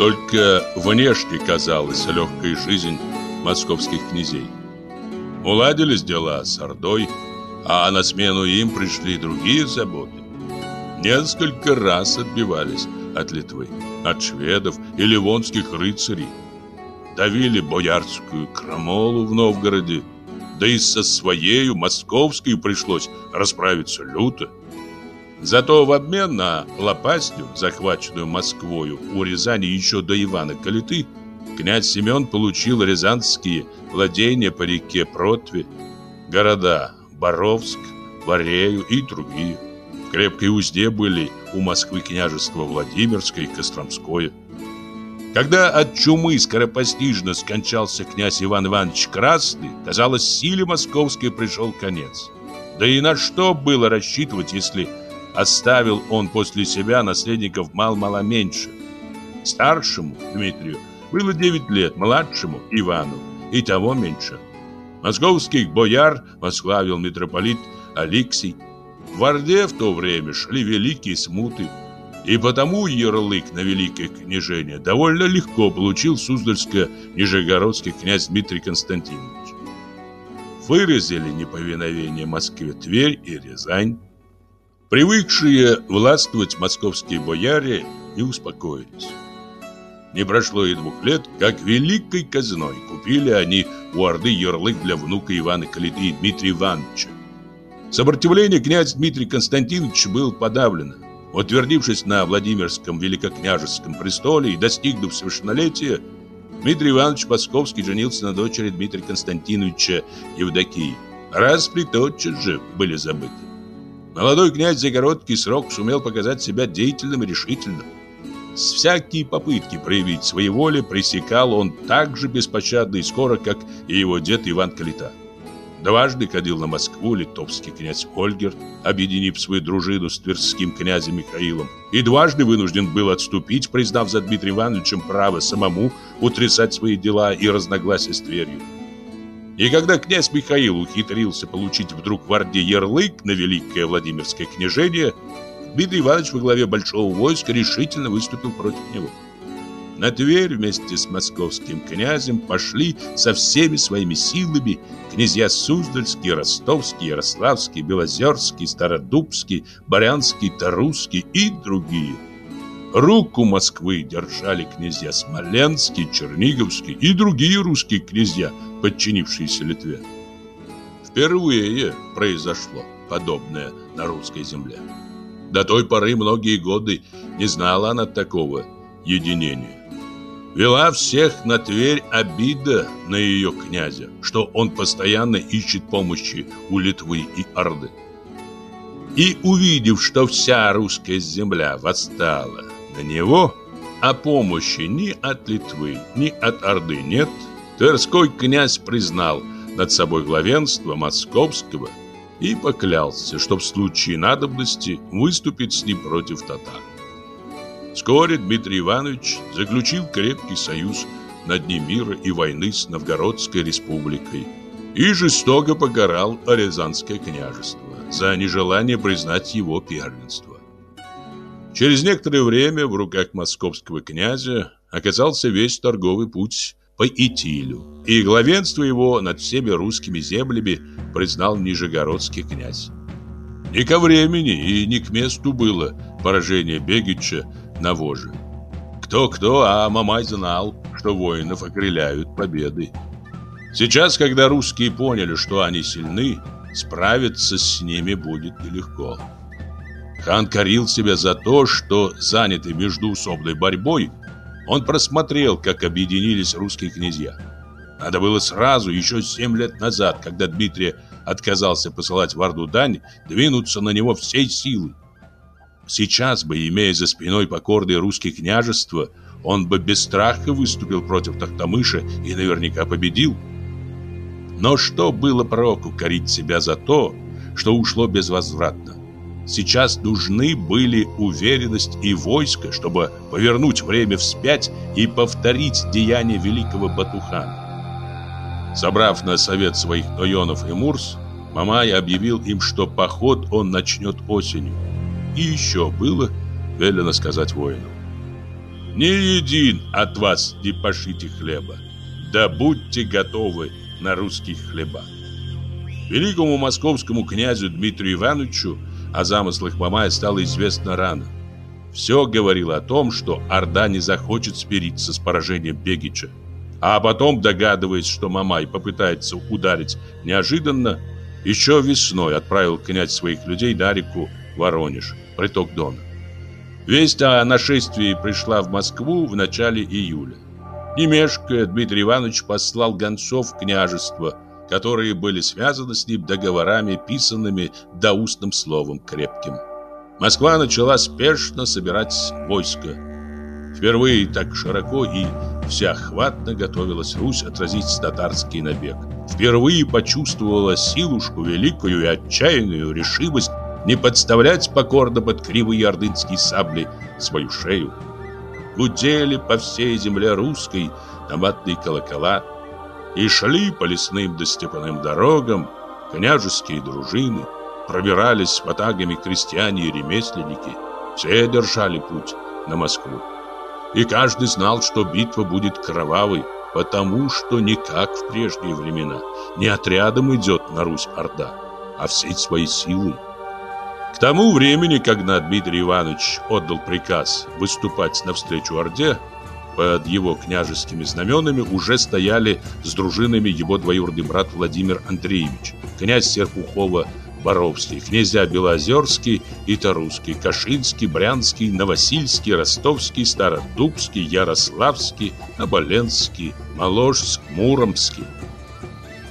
Только внешне казалась легкой жизнь московских князей. Уладились дела с Ордой, а на смену им пришли другие заботы. Несколько раз отбивались от Литвы, от шведов и ливонских рыцарей. Давили боярскую крамолу в Новгороде, да и со своею московской пришлось расправиться люто. Зато в обмен на лопастью, захваченную Москвою у Рязани еще до Ивана Калиты, князь Семен получил рязанские владения по реке Протве, города Боровск, Варею и другие. В крепкой узде были у Москвы княжество Владимирское и Костромское. Когда от чумы скоропостижно скончался князь Иван Иванович Красный, казалось, силе московской пришел конец. Да и на что было рассчитывать, если оставил он после себя наследников мал-мало меньше? Старшему Дмитрию было 9 лет, младшему Ивану и того меньше. Московских бояр возглавил митрополит Алексий. В Орде в то время шли великие смуты, и потому ярлык на великое княжение довольно легко получил Суздальско-Нижегородский князь Дмитрий Константинович. Выразили неповиновение Москве Тверь и Рязань. Привыкшие властвовать московские бояре не успокоились. Не прошло и двух лет, как великой казной купили они у Орды ярлык для внука Ивана Калиты Дмитрия Ивановича. Сопротивление князь Дмитрий Константинович был подавлено. Утвердившись на Владимирском великокняжеском престоле и достигнув совершеннолетия, Дмитрий Иванович Московский женился на дочери Дмитрия Константиновича Евдокии. Распри тотчас же были забыты. Молодой князь за короткий срок сумел показать себя деятельным и решительным. С всякие попытки проявить свои воли пресекал он так же беспощадно и скоро, как и его дед Иван Калита. Дважды ходил на Москву литовский князь Ольгер, объединив свою дружину с тверским князем Михаилом, и дважды вынужден был отступить, признав за Дмитрием Ивановичем право самому утрясать свои дела и разногласия с Тверью. И когда князь Михаил ухитрился получить вдруг в Орде ярлык на Великое Владимирское княжение, Дмитрий Иванович во главе большого войска решительно выступил против него. На Тверь вместе с московским князем пошли со всеми своими силами князья Суздальский, Ростовский, Ярославский, Белозерский, Стародубский, Барянский, Тарусский и другие. Руку Москвы держали князья Смоленский, Черниговский и другие русские князья, подчинившиеся Литве. Впервые произошло подобное на русской земле. До той поры многие годы не знала она такого единения. Вела всех на Тверь обида на ее князя, что он постоянно ищет помощи у Литвы и Орды. И увидев, что вся русская земля восстала на него, а помощи ни от Литвы, ни от Орды нет, Тверской князь признал над собой главенство московского и поклялся, что в случае надобности выступит с ним против татар. Вскоре Дмитрий Иванович заключил крепкий союз на дне мира и войны с Новгородской республикой и жестоко покарал Рязанское княжество за нежелание признать его первенство. Через некоторое время в руках московского князя оказался весь торговый путь по Итилю, и главенство его над всеми русскими землями признал Нижегородский князь. Не ко времени и не к месту было поражение Бегича на воже. Кто-кто, а Мамай знал, что воинов окрыляют победы. Сейчас, когда русские поняли, что они сильны, справиться с ними будет нелегко. Хан корил себя за то, что, занятый междуусобной борьбой, он просмотрел, как объединились русские князья. Надо было сразу, еще семь лет назад, когда Дмитрий отказался посылать в Орду дань, двинуться на него всей силой. Сейчас бы, имея за спиной покорные русские княжества, он бы без страха выступил против Тахтамыша и наверняка победил. Но что было проку корить себя за то, что ушло безвозвратно? Сейчас нужны были уверенность и войско, чтобы повернуть время вспять и повторить деяния великого Батухана. Собрав на совет своих Тойонов и Мурс, Мамай объявил им, что поход он начнет осенью. И еще было велено сказать воину. ни един от вас не пошите хлеба, да будьте готовы на русских хлебах. Великому московскому князю Дмитрию Ивановичу о замыслах Мамая стало известно рано. Все говорило о том, что Орда не захочет смириться с поражением Бегича. А потом, догадываясь, что Мамай попытается ударить неожиданно, еще весной отправил князь своих людей на реку Воронеж, приток Дона. Весть о нашествии пришла в Москву в начале июля. Не мешкая, Дмитрий Иванович послал гонцов в княжество, которые были связаны с ним договорами, писанными да устным словом крепким. Москва начала спешно собирать войско. Впервые так широко и всеохватно готовилась Русь отразить татарский набег. Впервые почувствовала силушку великую и отчаянную решимость не подставлять покорно под кривые ордынские сабли свою шею. Гудели по всей земле русской томатные колокола, и шли по лесным да степаным дорогам княжеские дружины, пробирались с потагами крестьяне и ремесленники, все держали путь на Москву. И каждый знал, что битва будет кровавой, потому что не как в прежние времена, не отрядом идет на Русь Орда, а всей своей силой. К тому времени, когда Дмитрий Иванович отдал приказ выступать навстречу Орде, под его княжескими знаменами уже стояли с дружинами его двоюродный брат Владимир Андреевич, князь Серпухова Боровский, князья Белозерский и Тарусский, Кашинский, Брянский, Новосильский, Ростовский, Стародубский, Ярославский, Оболенский, Моложск, Муромский.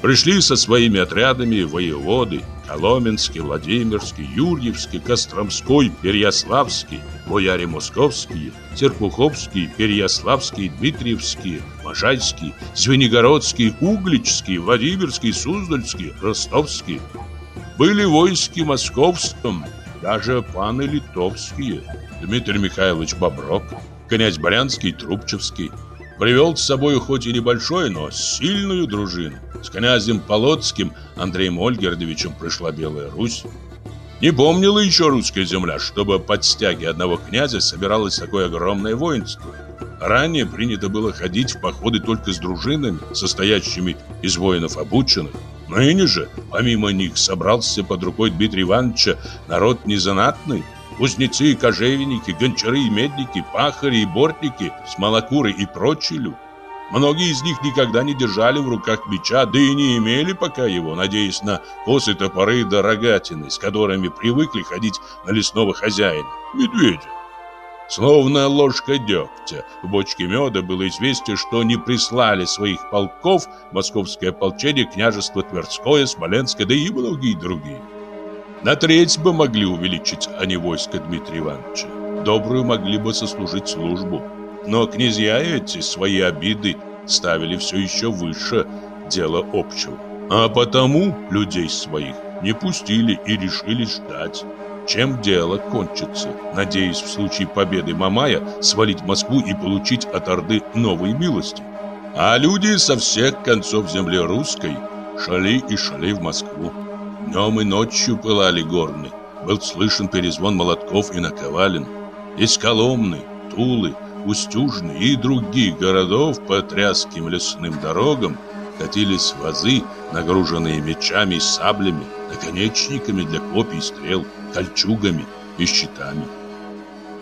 Пришли со своими отрядами воеводы Коломенский, Владимирский, Юрьевский, Костромской, Переяславский, бояре московские, Серпуховские, Переяславские, Дмитриевские, Можайские, Звенигородские, Угличские, Владимирские, Суздальские, Ростовские – были войски московском, даже паны литовские. Дмитрий Михайлович Боброк, князь Барянский, Трубчевский. Привел с собой хоть и небольшой, но сильную дружину. С князем Полоцким Андреем Ольгердовичем пришла Белая Русь. Не помнила еще русская земля, чтобы под стяги одного князя собиралось такое огромное воинство. Ранее принято было ходить в походы только с дружинами, состоящими из воинов обученных. Ныне же, помимо них, собрался под рукой Дмитрия Ивановича народ незанатный, кузнецы и кожевенники, гончары и медники, пахари и бортники, смолокуры и прочие люди. Многие из них никогда не держали в руках меча, да и не имели пока его, надеясь на косы топоры да рогатины, с которыми привыкли ходить на лесного хозяина, медведя. Словно ложка дегтя в бочке меда было известие, что не прислали своих полков московское ополчение, княжество Тверское, Смоленское, да и многие другие. На треть бы могли увеличить они войско Дмитрия Ивановича. Добрую могли бы сослужить службу. Но князья эти свои обиды ставили все еще выше дела общего. А потому людей своих не пустили и решили ждать чем дело кончится, надеясь в случае победы Мамая свалить Москву и получить от Орды новые милости. А люди со всех концов земли русской шли и шли в Москву. Днем и ночью пылали горны, был слышен перезвон молотков и наковален. Из Коломны, Тулы, Устюжны и других городов по тряским лесным дорогам катились вазы, нагруженные мечами и саблями, наконечниками для копий и стрел кольчугами и щитами.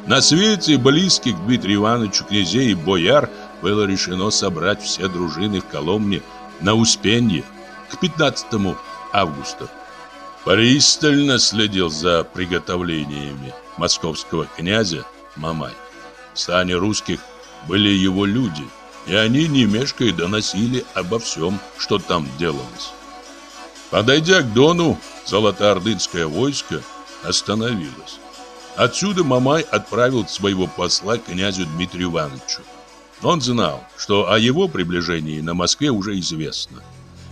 На свете близких к Дмитрию Ивановичу князей и бояр было решено собрать все дружины в Коломне на Успенье к 15 августа. Пристально следил за приготовлениями московского князя Мамай. В стане русских были его люди, и они, не мешкая, доносили обо всем, что там делалось. Подойдя к Дону, золотоордынское войско остановилась. Отсюда Мамай отправил своего посла князю Дмитрию Ивановичу. Он знал, что о его приближении на Москве уже известно.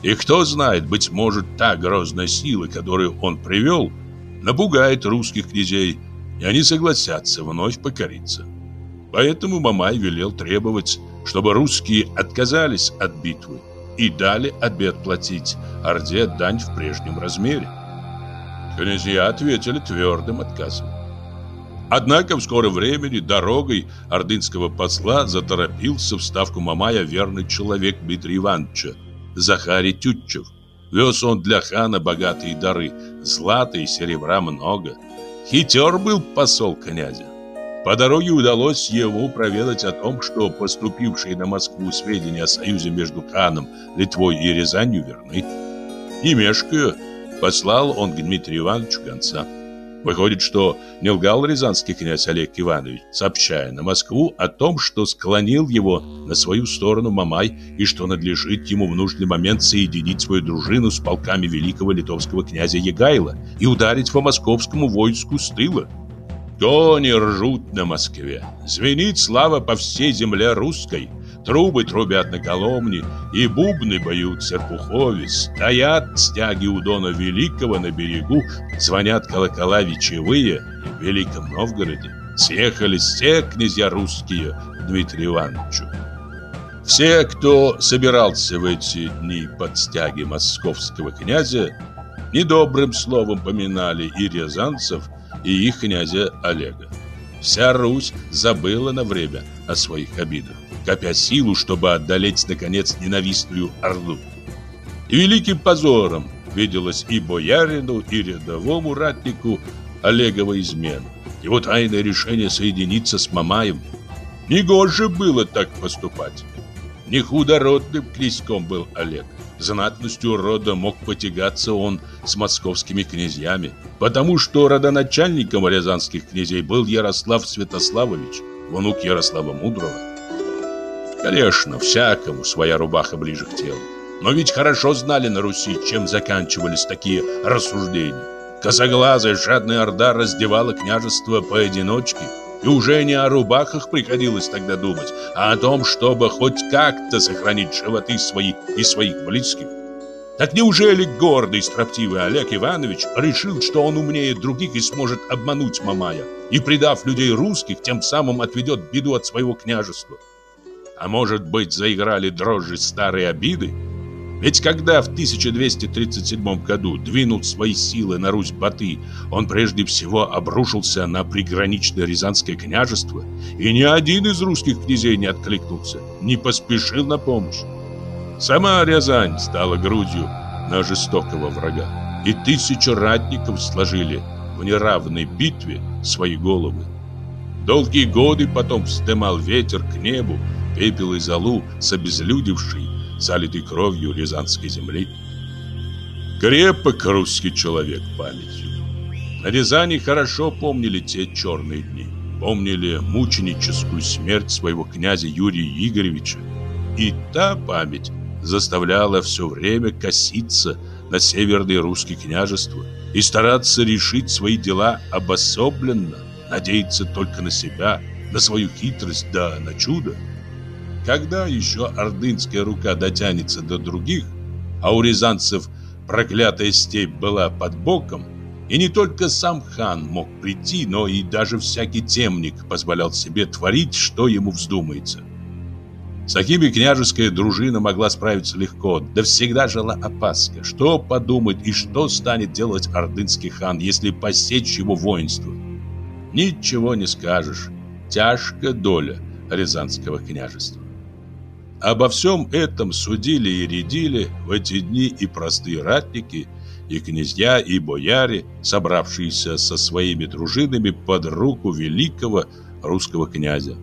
И кто знает, быть может, та грозная сила, которую он привел, напугает русских князей, и они согласятся вновь покориться. Поэтому Мамай велел требовать, чтобы русские отказались от битвы и дали обет платить Орде дань в прежнем размере. Князья ответили твердым отказом. Однако в скором времени дорогой ордынского посла заторопился в ставку Мамая верный человек Дмитрия Ивановича, Захарий Тютчев. Вез он для хана богатые дары, злата и серебра много. Хитер был посол князя. По дороге удалось ему проведать о том, что поступившие на Москву сведения о союзе между ханом, Литвой и Рязанью верны. Не мешкая, послал он Дмитрию Ивановичу гонца. Выходит, что не лгал рязанский князь Олег Иванович, сообщая на Москву о том, что склонил его на свою сторону Мамай и что надлежит ему в нужный момент соединить свою дружину с полками великого литовского князя Егайла и ударить по московскому войску с тыла. Кони ржут на Москве, звенит слава по всей земле русской – Трубы трубят на Коломне, и бубны поют в. Стоят стяги у Дона Великого на берегу, звонят колокола вечевые, в Великом Новгороде съехались все князья русские Дмитрию Ивановичу. Все, кто собирался в эти дни под стяги московского князя, недобрым словом поминали и рязанцев, и их князя Олега. Вся Русь забыла на время о своих обидах копя силу, чтобы одолеть, наконец, ненавистную Орду. И великим позором виделось и боярину, и рядовому ратнику Олегова измену. Его тайное решение соединиться с Мамаем. Негоже было так поступать. Не худородным князьком был Олег. Знатностью рода мог потягаться он с московскими князьями, потому что родоначальником рязанских князей был Ярослав Святославович, внук Ярослава Мудрого. Конечно, всякому своя рубаха ближе к телу. Но ведь хорошо знали на Руси, чем заканчивались такие рассуждения. Косоглазая жадная орда раздевала княжество поодиночке, и уже не о рубахах приходилось тогда думать, а о том, чтобы хоть как-то сохранить животы свои и своих близких. Так неужели гордый, строптивый Олег Иванович решил, что он умнее других и сможет обмануть Мамая, и, предав людей русских, тем самым отведет беду от своего княжества? А может быть, заиграли дрожжи старые обиды? Ведь когда в 1237 году двинул свои силы на Русь Баты, он прежде всего обрушился на приграничное Рязанское княжество, и ни один из русских князей не откликнулся, не поспешил на помощь. Сама Рязань стала грудью на жестокого врага, и тысячу ратников сложили в неравной битве свои головы. Долгие годы потом вздымал ветер к небу, пепел и золу с обезлюдевшей, залитой кровью рязанской земли. Крепок русский человек памятью. На Рязани хорошо помнили те черные дни. Помнили мученическую смерть своего князя Юрия Игоревича. И та память заставляла все время коситься на северные русские княжества и стараться решить свои дела обособленно, надеяться только на себя, на свою хитрость да на чудо. Когда еще ордынская рука дотянется до других, а у рязанцев проклятая степь была под боком, и не только сам хан мог прийти, но и даже всякий темник позволял себе творить, что ему вздумается. С такими княжеская дружина могла справиться легко, да всегда жила опаска, что подумает и что станет делать ордынский хан, если посечь его воинство. Ничего не скажешь, тяжкая доля Рязанского княжества. Обо всем этом судили и рядили в эти дни и простые ратники, и князья, и бояре, собравшиеся со своими дружинами под руку великого русского князя.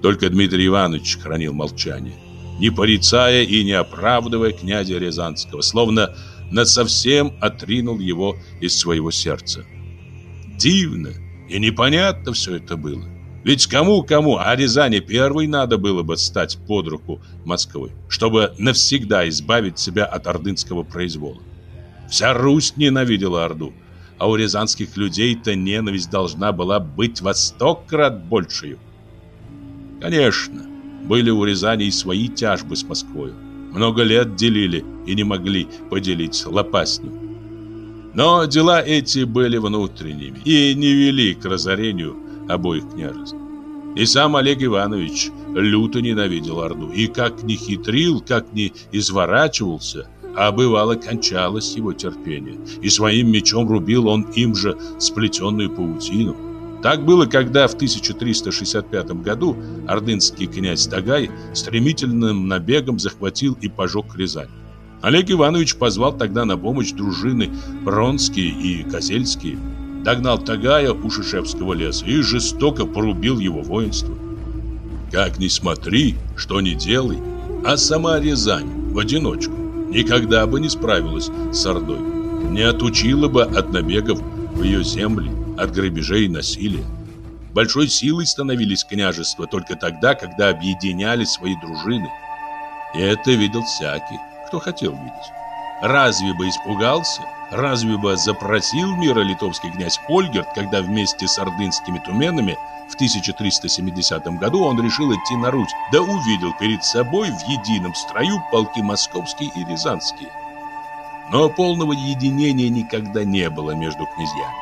Только Дмитрий Иванович хранил молчание, не порицая и не оправдывая князя Рязанского, словно насовсем отринул его из своего сердца. Дивно и непонятно все это было. Ведь кому-кому, а Рязани первой надо было бы стать под руку Москвы, чтобы навсегда избавить себя от ордынского произвола. Вся Русь ненавидела Орду, а у рязанских людей-то ненависть должна была быть во сто крат большей. Конечно, были у Рязани и свои тяжбы с Москвой. Много лет делили и не могли поделить лопасню. Но дела эти были внутренними и не вели к разорению обоих княжеств. И сам Олег Иванович люто ненавидел Орду, и как ни хитрил, как ни изворачивался, а бывало кончалось его терпение, и своим мечом рубил он им же сплетенную паутину. Так было, когда в 1365 году ордынский князь Тагай стремительным набегом захватил и пожег Рязань. Олег Иванович позвал тогда на помощь дружины Бронские и Козельские, догнал Тагая у Шишевского леса и жестоко порубил его воинство. Как ни смотри, что ни делай, а сама Рязань в одиночку никогда бы не справилась с Ордой, не отучила бы от набегов в ее земли, от грабежей и насилия. Большой силой становились княжества только тогда, когда объединяли свои дружины. И это видел всякий, кто хотел видеть. Разве бы испугался, разве бы запросил мира литовский князь Ольгерт, когда вместе с ордынскими туменами в 1370 году он решил идти на Русь, да увидел перед собой в едином строю полки московские и рязанские. Но полного единения никогда не было между князьями.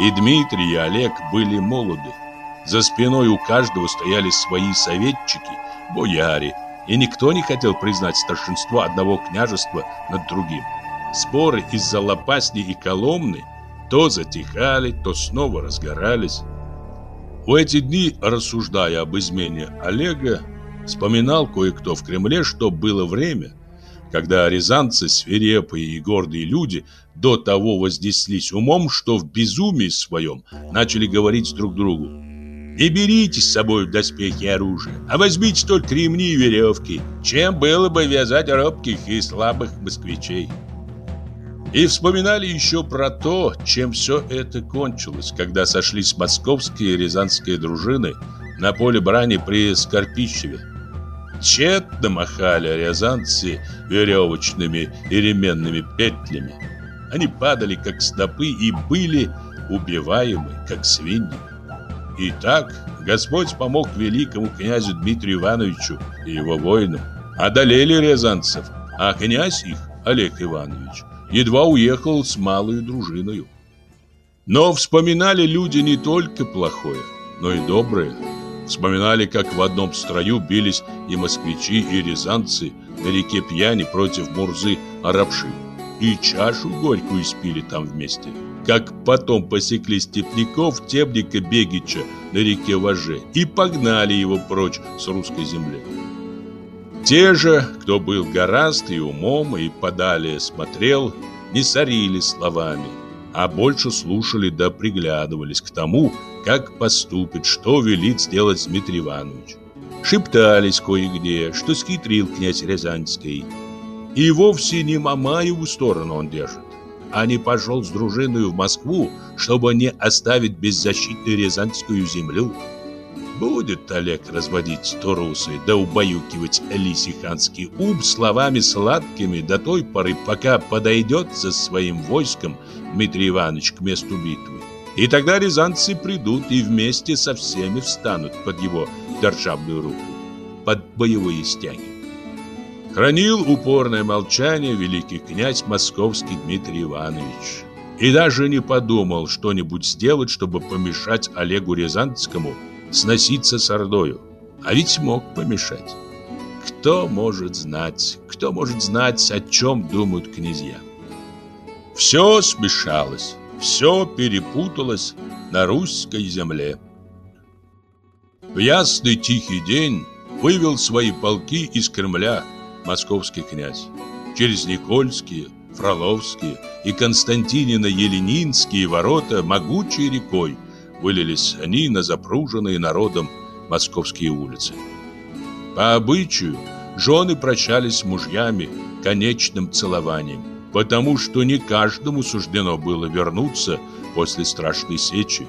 И Дмитрий, и Олег были молоды. За спиной у каждого стояли свои советчики, бояре, и никто не хотел признать старшинство одного княжества над другим. Споры из-за Лопасни и Коломны то затихали, то снова разгорались. В эти дни, рассуждая об измене Олега, вспоминал кое-кто в Кремле, что было время, когда рязанцы, свирепые и гордые люди, до того воздеслись умом, что в безумии своем начали говорить друг другу. «Не берите с собой доспехи и оружие, а возьмите только ремни и веревки, чем было бы вязать робких и слабых москвичей». И вспоминали еще про то, чем все это кончилось, когда сошлись московские и рязанские дружины на поле брани при Скорпищеве. Тщетно махали рязанцы веревочными и ременными петлями. Они падали, как стопы, и были убиваемы, как свиньи. И так Господь помог великому князю Дмитрию Ивановичу и его воинам. Одолели рязанцев, а князь их, Олег Иванович, едва уехал с малой дружиною. Но вспоминали люди не только плохое, но и доброе. Вспоминали, как в одном строю бились и москвичи, и рязанцы на реке Пьяни против Мурзы Арабши. И чашу горькую спили там вместе. Как потом посекли степняков Темника Бегича на реке Важе и погнали его прочь с русской земли. Те же, кто был гораст и умом, и подалее смотрел, не сорили словами, а больше слушали да приглядывались к тому, как поступит, что велит сделать Дмитрий Иванович. Шептались кое-где, что схитрил князь Рязанский. И вовсе не Мамаеву сторону он держит, а не пошел с дружиной в Москву, чтобы не оставить беззащитной Рязанскую землю. Будет Олег разводить турусы, да убаюкивать лисиханский ум словами сладкими до той поры, пока подойдет со своим войском Дмитрий Иванович к месту битвы. И тогда рязанцы придут и вместе со всеми встанут под его державную руку, под боевые стяги. Хранил упорное молчание великий князь московский Дмитрий Иванович. И даже не подумал что-нибудь сделать, чтобы помешать Олегу Рязанскому сноситься с Ордою. А ведь мог помешать. Кто может знать, кто может знать, о чем думают князья? Все смешалось, все перепуталось на русской земле. В ясный тихий день вывел свои полки из Кремля московский князь. Через Никольские, Фроловские и Константинино-Еленинские ворота могучей рекой вылились они на запруженные народом московские улицы. По обычаю, жены прощались с мужьями конечным целованием, потому что не каждому суждено было вернуться после страшной сечи.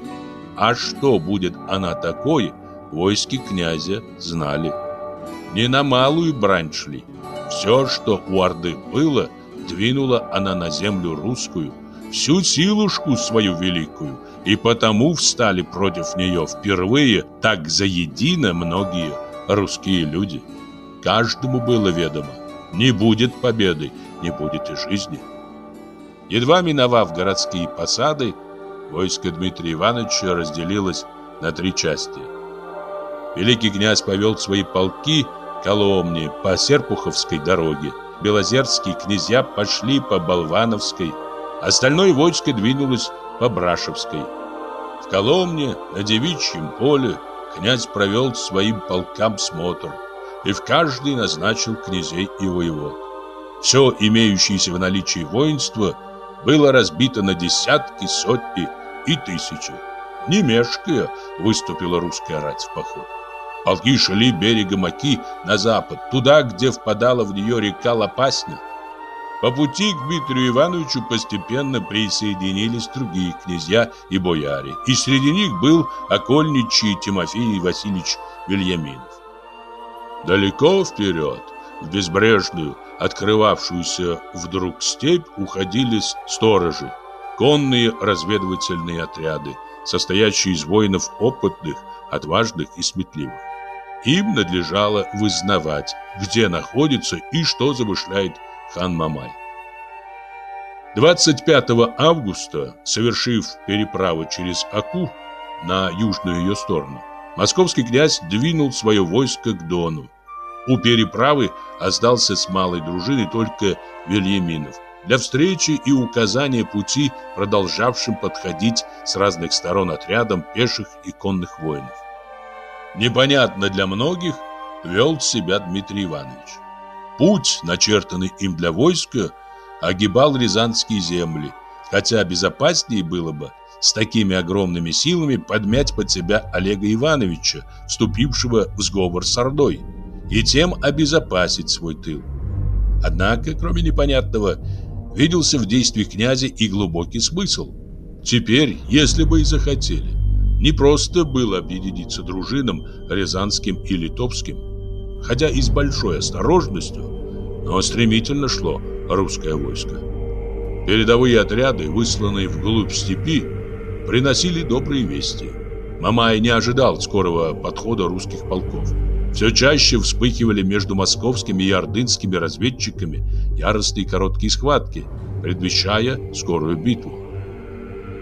А что будет она такой, войски князя знали. Не на малую брань шли. Все, что у Орды было, двинула она на землю русскую, всю силушку свою великую, и потому встали против нее впервые так заедино многие русские люди. Каждому было ведомо, не будет победы, не будет и жизни. Едва миновав городские посады, войско Дмитрия Ивановича разделилось на три части. Великий князь повел свои полки Коломни по Серпуховской дороге. Белозерские князья пошли по Болвановской. Остальное войско двинулось по Брашевской. В Коломне на девичьем поле князь провел своим полкам смотр и в каждый назначил князей и воевод. Все имеющееся в наличии воинство было разбито на десятки, сотни и тысячи. Не мешкая, выступила русская рать в поход. Полки шли берегом Оки на запад, туда, где впадала в нее река Лопасня. По пути к Дмитрию Ивановичу постепенно присоединились другие князья и бояре, и среди них был окольничий Тимофей Васильевич Вильяминов. Далеко вперед, в безбрежную, открывавшуюся вдруг степь, уходили сторожи, конные разведывательные отряды, состоящие из воинов опытных, отважных и сметливых. Им надлежало вызнавать, где находится и что замышляет хан Мамай. 25 августа, совершив переправу через Аку на южную ее сторону, московский князь двинул свое войско к Дону. У переправы остался с малой дружиной только Вильяминов для встречи и указания пути продолжавшим подходить с разных сторон отрядом пеших и конных воинов. Непонятно для многих вел себя Дмитрий Иванович. Путь, начертанный им для войска, огибал рязанские земли, хотя безопаснее было бы с такими огромными силами подмять под себя Олега Ивановича, вступившего в сговор с Ордой, и тем обезопасить свой тыл. Однако, кроме непонятного, виделся в действиях князя и глубокий смысл. Теперь, если бы и захотели, не просто было объединиться дружинам Рязанским и Литовским, хотя и с большой осторожностью, но стремительно шло русское войско. Передовые отряды, высланные вглубь степи, приносили добрые вести. Мамай не ожидал скорого подхода русских полков. Все чаще вспыхивали между московскими и ордынскими разведчиками яростные короткие схватки, предвещая скорую битву.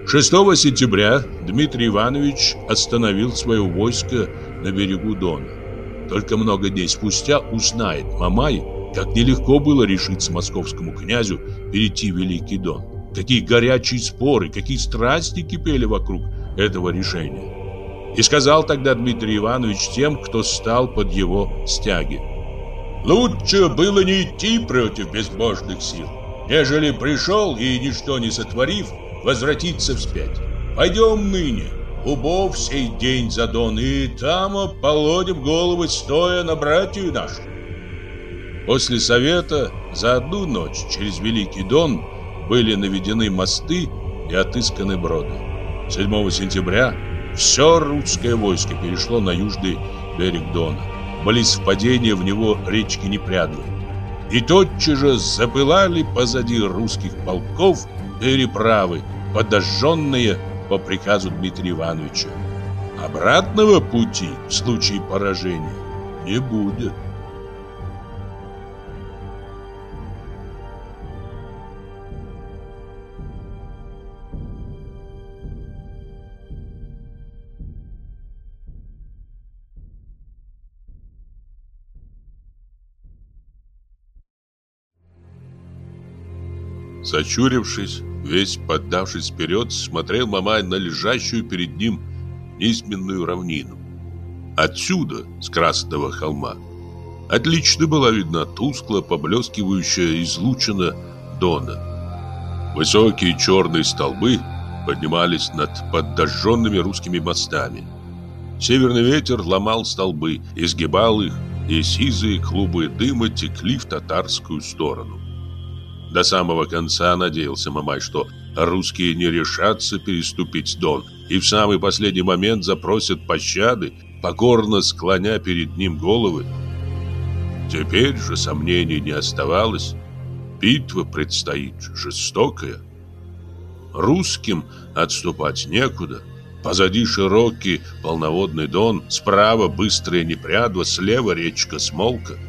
6 сентября Дмитрий Иванович остановил свое войско на берегу Дона. Только много дней спустя узнает Мамай, как нелегко было решиться московскому князю перейти в Великий Дон. Какие горячие споры, какие страсти кипели вокруг этого решения. И сказал тогда Дмитрий Иванович тем, кто стал под его стяги. Лучше было не идти против безбожных сил, нежели пришел и, ничто не сотворив, возвратиться вспять. Пойдем ныне, убов сей день за Дон, и там полодим головы, стоя на братью нашу. После совета за одну ночь через Великий Дон были наведены мосты и отысканы броды. 7 сентября все русское войско перешло на южный берег Дона, близ впадения в него речки Непрядвы. И тотчас же запылали позади русских полков переправы, подожженные по приказу Дмитрия Ивановича. Обратного пути в случае поражения не будет. Сочурившись, весь поддавшись вперед, смотрел Мамай на лежащую перед ним низменную равнину. Отсюда, с Красного холма, отлично была видна тускло поблескивающая излучина Дона. Высокие черные столбы поднимались над подожженными русскими мостами. Северный ветер ломал столбы, изгибал их, и сизые клубы дыма текли в татарскую сторону. До самого конца надеялся Мамай, что русские не решатся переступить Дон и в самый последний момент запросят пощады, покорно склоня перед ним головы. Теперь же сомнений не оставалось. Битва предстоит жестокая. Русским отступать некуда. Позади широкий полноводный Дон, справа быстрая Непрядва, слева речка Смолка.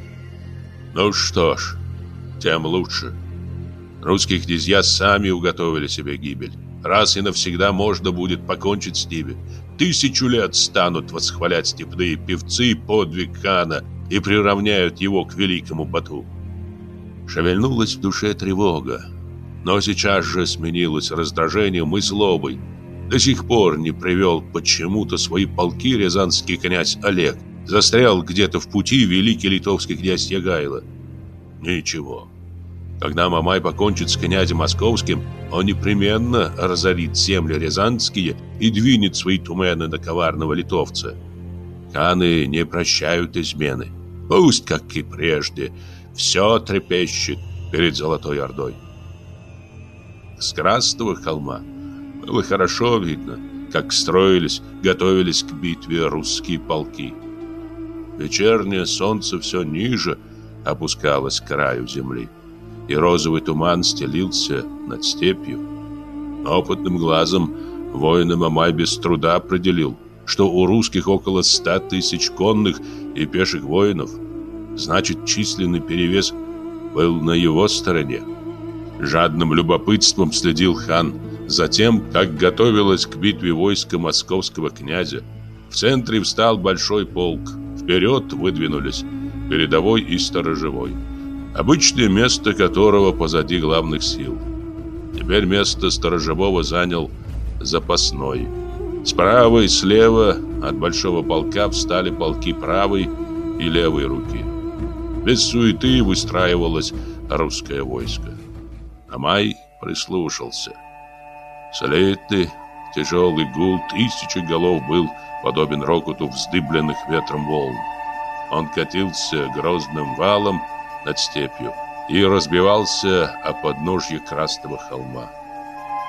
Ну что ж, тем лучше. Русские князья сами уготовили себе гибель. Раз и навсегда можно будет покончить с ними. Тысячу лет станут восхвалять степные певцы подвиг Кана и приравняют его к великому Бату. Шевельнулась в душе тревога, но сейчас же сменилась раздражением и злобой. До сих пор не привел почему-то свои полки рязанский князь Олег. Застрял где-то в пути великий литовский князь Ягайло. Ничего. Когда Мамай покончит с князем московским, он непременно разорит земли рязанские и двинет свои тумены на коварного литовца. Ханы не прощают измены. Пусть, как и прежде, все трепещет перед Золотой Ордой. С Красного холма было хорошо видно, как строились, готовились к битве русские полки. Вечернее солнце все ниже опускалось к краю земли и розовый туман стелился над степью. Опытным глазом воин Мамай без труда определил, что у русских около ста тысяч конных и пеших воинов. Значит, численный перевес был на его стороне. Жадным любопытством следил хан за тем, как готовилось к битве войско московского князя. В центре встал большой полк. Вперед выдвинулись передовой и сторожевой обычное место которого позади главных сил. Теперь место сторожевого занял запасной. Справа и слева от большого полка встали полки правой и левой руки. Без суеты выстраивалось русское войско. Амай прислушался. Солидный, тяжелый гул тысячи голов был подобен рокоту вздыбленных ветром волн. Он катился грозным валом, над степью и разбивался о подножье Красного холма.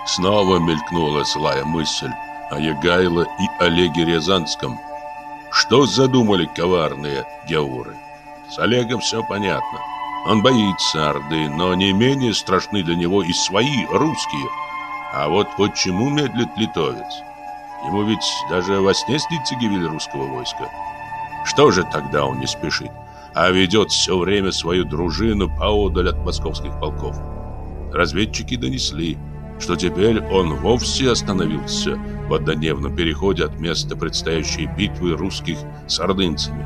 Снова мелькнула злая мысль о Егайло и Олеге Рязанском. Что задумали коварные геуры? С Олегом все понятно. Он боится Орды, но не менее страшны для него и свои, русские. А вот почему медлит литовец? Ему ведь даже во сне снится гибель русского войска. Что же тогда он не спешит? А ведет все время свою дружину поодаль от московских полков. Разведчики донесли, что теперь он вовсе остановился в однодневном переходе от места предстоящей битвы русских с ордынцами.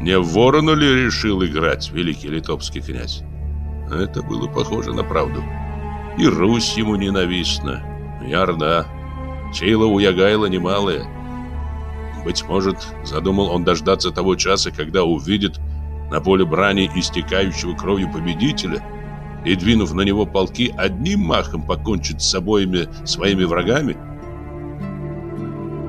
Не в ворона ли решил играть великий литовский князь? Это было похоже на правду. И Русь ему ненавистна, и Орда. Сила у Ягайла немалая. Быть может, задумал он дождаться того часа, когда увидит на поле брани истекающего кровью победителя и, двинув на него полки, одним махом покончить с обоими своими врагами?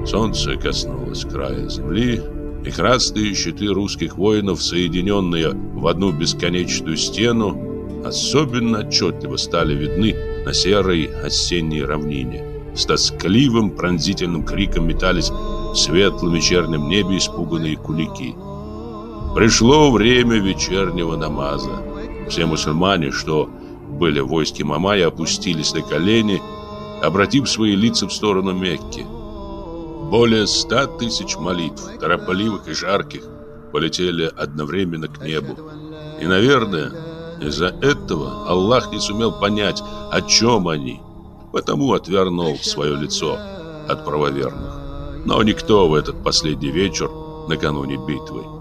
Солнце коснулось края земли, и красные щиты русских воинов, соединенные в одну бесконечную стену, особенно отчетливо стали видны на серой осенней равнине. С тоскливым пронзительным криком метались в светлом вечернем небе испуганные кулики – Пришло время вечернего намаза. Все мусульмане, что были в войске Мамая, опустились на колени, обратив свои лица в сторону Мекки. Более ста тысяч молитв, торопливых и жарких, полетели одновременно к небу. И, наверное, из-за этого Аллах не сумел понять, о чем они, потому отвернул свое лицо от правоверных. Но никто в этот последний вечер, накануне битвы,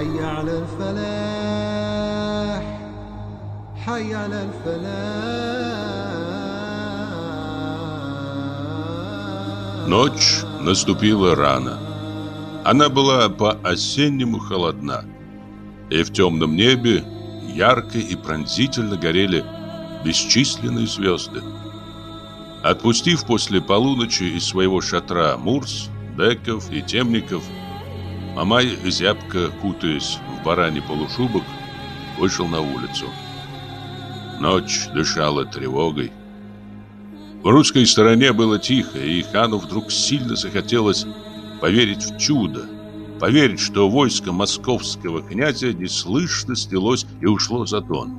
حي على الفلاح حي على الفلاح Ночь наступила рано. Она была по-осеннему холодна. И в темном небе ярко и пронзительно горели бесчисленные звезды. Отпустив после полуночи из своего шатра Мурс, Беков и Темников, Мамай, зябко кутаясь в баране полушубок, вышел на улицу. Ночь дышала тревогой. В русской стороне было тихо, и хану вдруг сильно захотелось поверить в чудо, поверить, что войско московского князя неслышно стелось и ушло за Дон.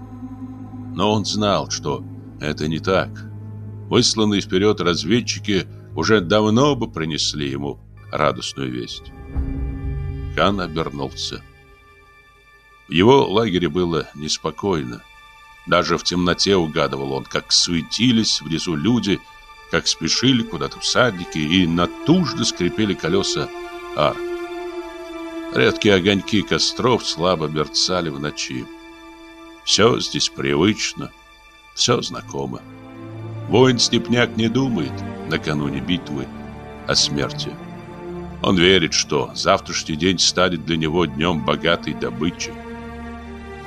Но он знал, что это не так. Высланные вперед разведчики уже давно бы принесли ему радостную весть. Хан обернулся. В его лагере было неспокойно. Даже в темноте угадывал он, как суетились внизу люди, как спешили куда-то всадники и натужно скрипели колеса ар. Редкие огоньки костров слабо мерцали в ночи. Все здесь привычно, все знакомо. Воин-степняк не думает накануне битвы о смерти. Он верит, что завтрашний день станет для него днем богатой добычи.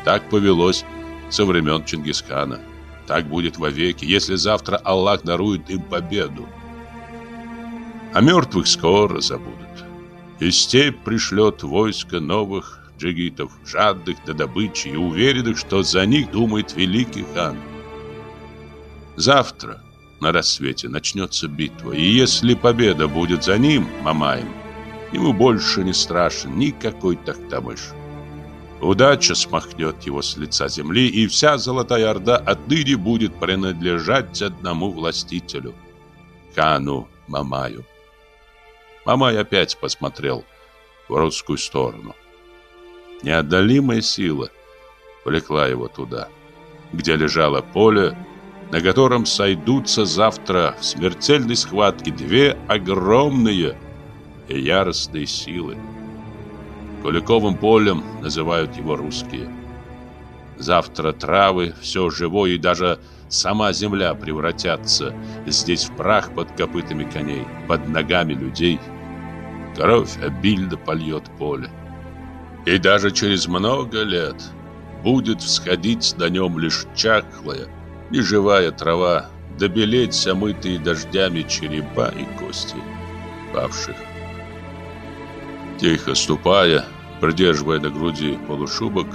Так повелось со времен Чингисхана. Так будет вовеки, если завтра Аллах дарует им победу. А мертвых скоро забудут. И степь пришлет войско новых джигитов, жадных до добычи и уверенных, что за них думает великий хан. Завтра на рассвете начнется битва, и если победа будет за ним, Мамаем, ему больше не страшен никакой Тахтамыш. Удача смахнет его с лица земли, и вся Золотая Орда отныне будет принадлежать одному властителю – хану Мамаю. Мамай опять посмотрел в русскую сторону. Неотдалимая сила влекла его туда, где лежало поле, на котором сойдутся завтра в смертельной схватке две огромные и яростные силы. Куликовым полем называют его русские. Завтра травы, все живое и даже сама земля превратятся здесь в прах под копытами коней, под ногами людей. Кровь обильно польет поле. И даже через много лет будет всходить на нем лишь чахлая, неживая трава, добелеть омытые дождями черепа и кости павших. Тихо ступая, Придерживая на груди полушубок,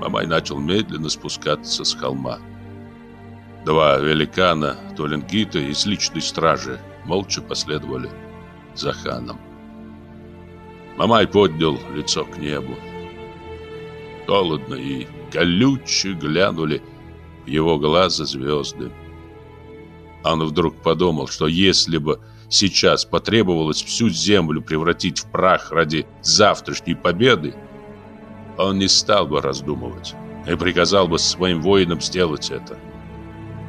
Мамай начал медленно спускаться с холма. Два великана, Толенгита из личной стражи, молча последовали за ханом. Мамай поднял лицо к небу. Холодно и колюче глянули в его глаза звезды. Он вдруг подумал, что если бы сейчас потребовалось всю землю превратить в прах ради завтрашней победы, он не стал бы раздумывать и приказал бы своим воинам сделать это.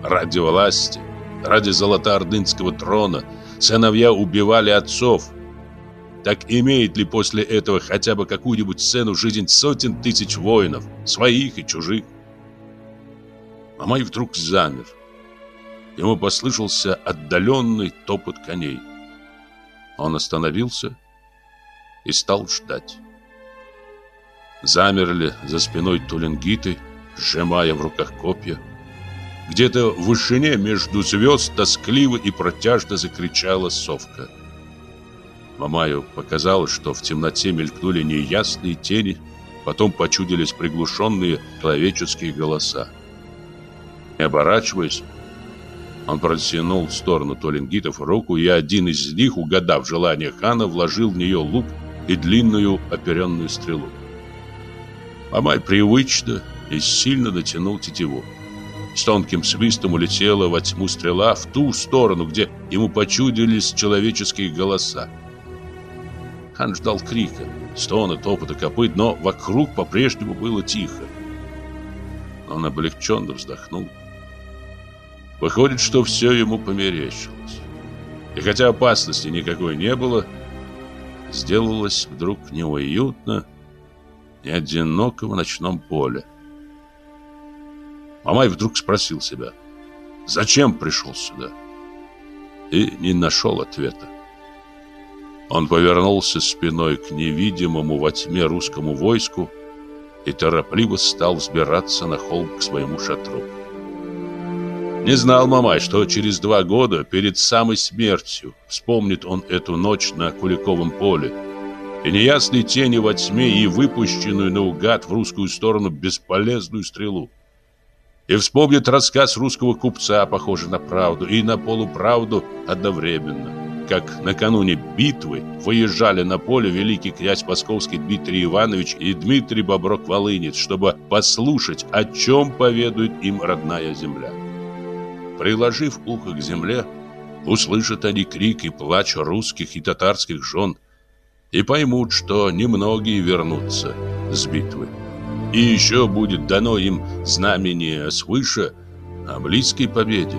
Ради власти, ради золотоордынского трона сыновья убивали отцов. Так имеет ли после этого хотя бы какую-нибудь цену жизнь сотен тысяч воинов, своих и чужих? Мамай вдруг замер. Ему послышался отдаленный топот коней. Он остановился и стал ждать. Замерли за спиной Туленгиты, сжимая в руках копья. Где-то в вышине между звезд тоскливо и протяжно закричала совка. Мамаю показалось, что в темноте мелькнули неясные тени, потом почудились приглушенные человеческие голоса. Не оборачиваясь, он протянул в сторону Толингитов руку, и один из них, угадав желание хана, вложил в нее лук и длинную оперенную стрелу. Мамай привычно и сильно натянул тетиву. С тонким свистом улетела во тьму стрела в ту сторону, где ему почудились человеческие голоса. Хан ждал крика, стона, топота копыт, но вокруг по-прежнему было тихо. Он облегченно вздохнул. Выходит, что все ему померещилось. И хотя опасности никакой не было, сделалось вдруг неуютно и одиноко в ночном поле. Мамай вдруг спросил себя, зачем пришел сюда? И не нашел ответа. Он повернулся спиной к невидимому во тьме русскому войску и торопливо стал взбираться на холм к своему шатру. Не знал Мамай, что через два года, перед самой смертью, вспомнит он эту ночь на Куликовом поле. И неясные тени во тьме, и выпущенную наугад в русскую сторону бесполезную стрелу. И вспомнит рассказ русского купца, похожий на правду и на полуправду одновременно. Как накануне битвы выезжали на поле великий князь московский Дмитрий Иванович и Дмитрий Боброк-Волынец, чтобы послушать, о чем поведает им родная земля. Приложив ухо к земле, услышат они крик и плач русских и татарских жен и поймут, что немногие вернутся с битвы. И еще будет дано им знамение свыше о близкой победе.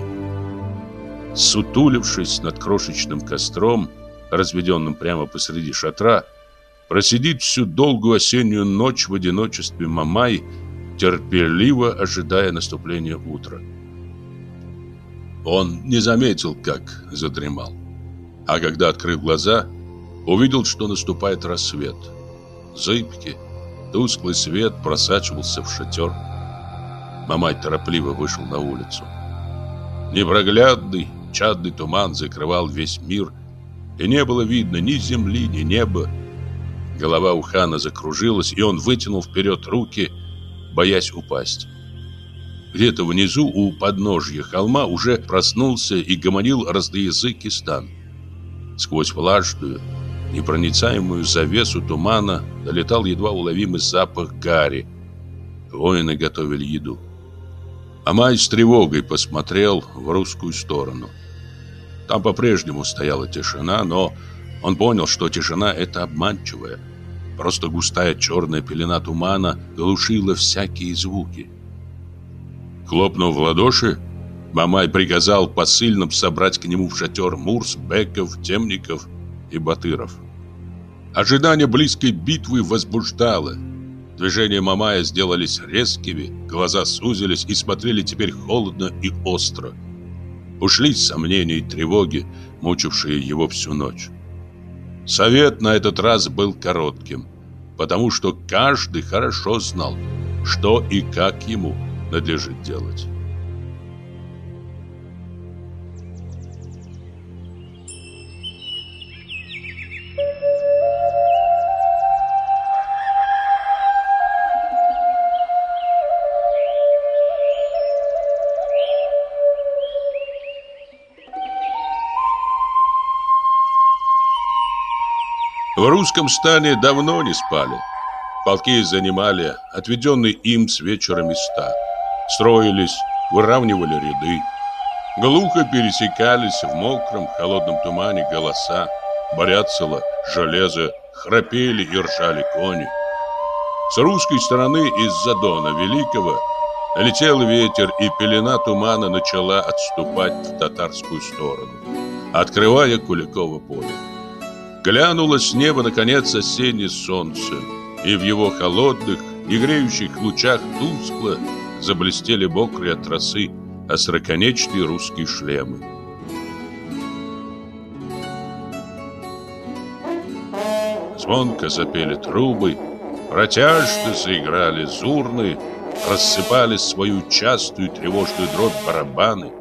Сутулившись над крошечным костром, разведенным прямо посреди шатра, просидит всю долгую осеннюю ночь в одиночестве Мамай, терпеливо ожидая наступления утра. Он не заметил, как задремал. А когда открыл глаза, увидел, что наступает рассвет. Зыбкий, тусклый свет просачивался в шатер. Мамай торопливо вышел на улицу. Непроглядный, чадный туман закрывал весь мир, и не было видно ни земли, ни неба. Голова у хана закружилась, и он вытянул вперед руки, боясь упасть. Где-то внизу у подножья холма уже проснулся и гомонил Кистан. Сквозь влажную, непроницаемую завесу тумана долетал едва уловимый запах гари. Воины готовили еду. Амай с тревогой посмотрел в русскую сторону. Там по-прежнему стояла тишина, но он понял, что тишина эта обманчивая. Просто густая черная пелена тумана глушила всякие звуки. Хлопнув в ладоши, Мамай приказал посыльным собрать к нему в шатер Мурс, Беков, Темников и Батыров. Ожидание близкой битвы возбуждало. Движения Мамая сделались резкими, глаза сузились и смотрели теперь холодно и остро. Ушли сомнения и тревоги, мучившие его всю ночь. Совет на этот раз был коротким, потому что каждый хорошо знал, что и как ему – надлежит делать. В русском стане давно не спали. Полки занимали отведенные им с вечера места строились, выравнивали ряды. Глухо пересекались в мокром, холодном тумане голоса. Борятцело, железо, храпели и ржали кони. С русской стороны из-за Дона Великого летел ветер, и пелена тумана начала отступать в татарскую сторону, открывая Куликово поле. Глянуло с неба, наконец, осеннее солнце, и в его холодных и греющих лучах тускло заблестели мокрые от росы остроконечные русские шлемы. Звонко запели трубы, протяжно заиграли зурны, рассыпали свою частую тревожную дробь барабаны.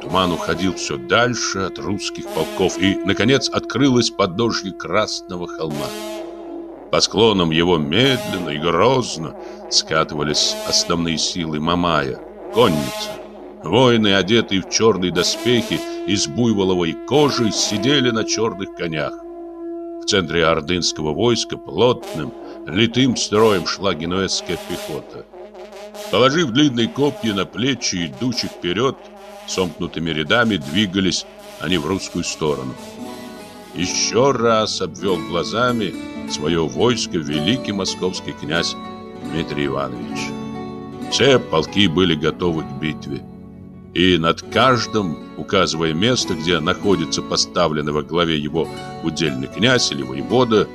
Туман уходил все дальше от русских полков, и, наконец, открылось подножье Красного холма. По склонам его медленно и грозно скатывались основные силы Мамая, конница. Воины, одетые в черные доспехи из буйволовой кожи, сидели на черных конях. В центре ордынского войска плотным, литым строем шла генуэзская пехота. Положив длинные копья на плечи идущих вперед, сомкнутыми рядами двигались они в русскую сторону. Еще раз обвел глазами свое войско великий московский князь Дмитрий Иванович. Все полки были готовы к битве. И над каждым, указывая место, где находится поставленный во главе его удельный князь или воевода,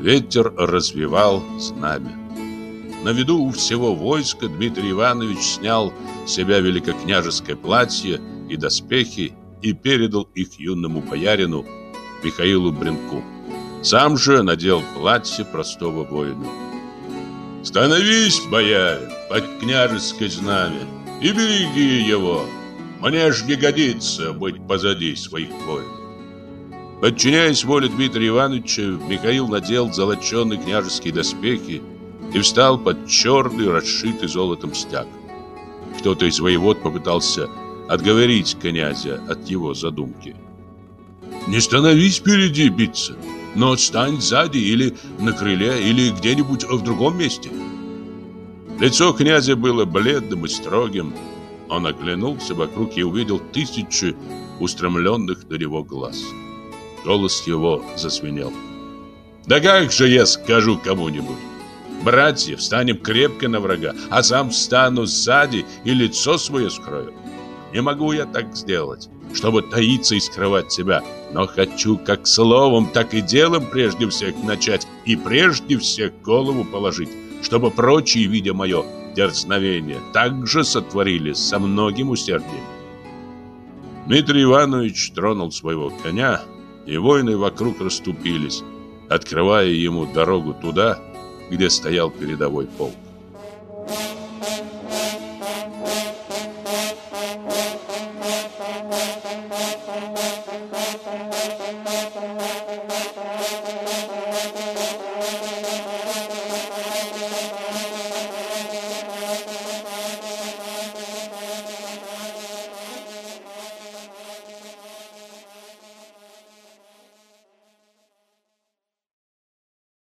ветер развивал знамя. На виду у всего войска Дмитрий Иванович снял с себя великокняжеское платье и доспехи и передал их юному боярину Михаилу Бренку. Сам же надел платье простого воина. «Становись, боярин, под княжеское знамя, и береги его. Мне ж не годится быть позади своих воинов». Подчиняясь воле Дмитрия Ивановича, Михаил надел золоченые княжеские доспехи и встал под черный, расшитый золотом стяг. Кто-то из воевод попытался отговорить князя от его задумки. «Не становись впереди биться!» Но стань сзади или на крыле, или где-нибудь в другом месте. Лицо князя было бледным и строгим. Он оглянулся вокруг и увидел тысячи устремленных на него глаз. Голос его засвинел. «Да как же я скажу кому-нибудь? Братья, встанем крепко на врага, а сам встану сзади и лицо свое скрою. Не могу я так сделать, чтобы таиться и скрывать себя, но хочу как словом, так и делом прежде всех начать и прежде всех голову положить, чтобы прочие, видя мое дерзновение, также сотворили со многим усердием. Дмитрий Иванович тронул своего коня, и воины вокруг расступились, открывая ему дорогу туда, где стоял передовой полк.